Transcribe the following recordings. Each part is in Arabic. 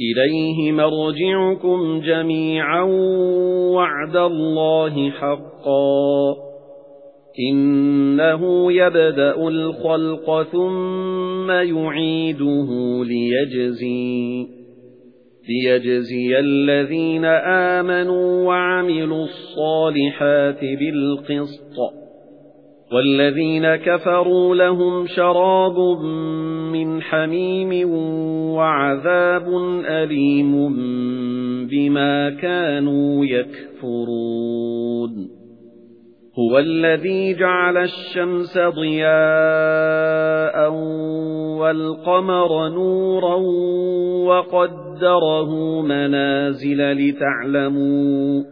إِلَيْهِ مَرْجِعُكُمْ جَمِيعًا وَعْدَ اللَّهِ حَقًّا. إِنَّهُ يَبْدَأُ الْخَلْقَ ثُمَّ يُعِيدُهُ لِيَجْزِيَ لِيَجْزِيَ الَّذِينَ آمَنُوا وَعَمِلُوا الصَّالِحَاتِ بِالْقِسْطِ. وَالَّذِينَ كَفَرُوا لَهُمْ شَرَابٌ مِّنْ حَمِيمٍ وَعَذَابٌ أَلِيمٌ بِمَا كَانُوا يَكْفُرُونَ. هُوَ الَّذِي جَعَلَ الشَّمْسَ ضِيَاءً وَالْقَمَرَ نُورًا وَقَدَّرَهُ مَنَازِلَ لِتَعْلَمُوا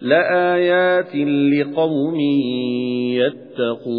لآيات لقوم يتقون.